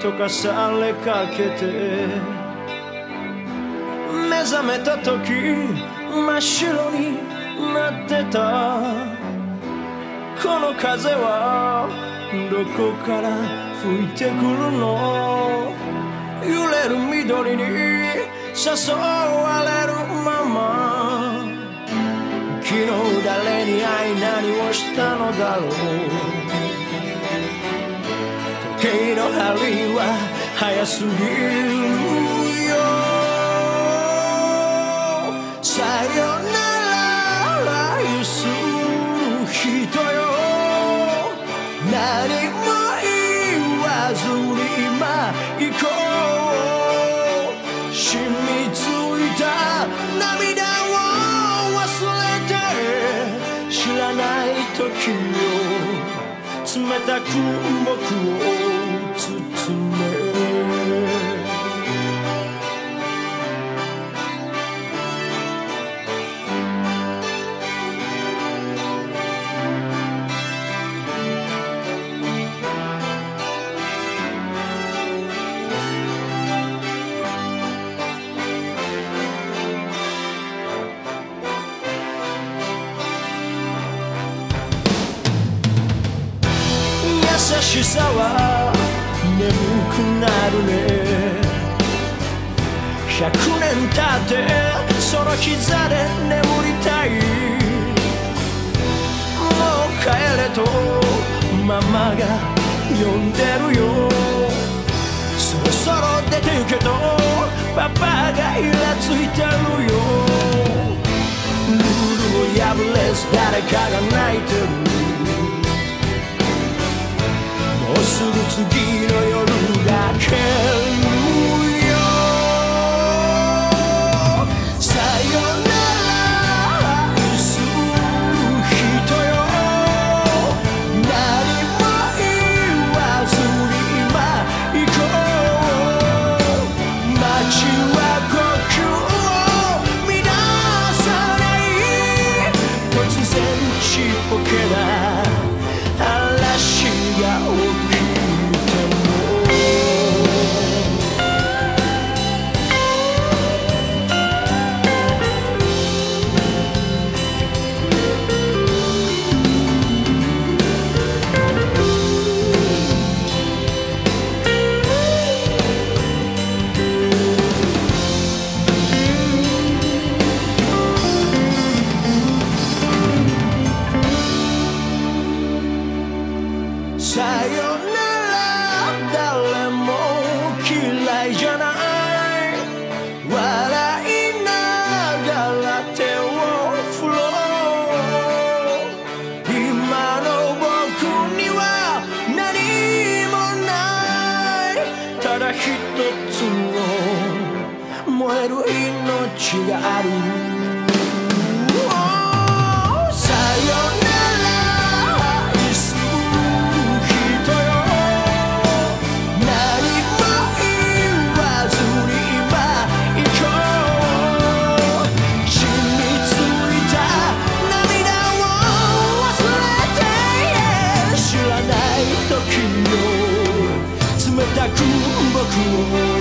溶かされかけて目覚めた時真っ白になってた。この風はどこから吹いてくるの？揺れる緑に誘われるまま昨日誰に会い何をしたのだろう？時計の針は早すぎるよ。さよなら愛する人よ。何も言わずに今行こう染みついた涙を忘れて知らない時を。冷たく僕をしさは眠くなるね。百年経ってその膝で眠りたい。もう帰れとママが呼んでるよ。そろそろ出て行けとパパがイラついてるよ。ルールを破れず誰かが泣いてる。さよなら誰も嫌いじゃない笑いながら手を振ろう今の僕には何もないただ一つの燃える命があるさよなら全く僕を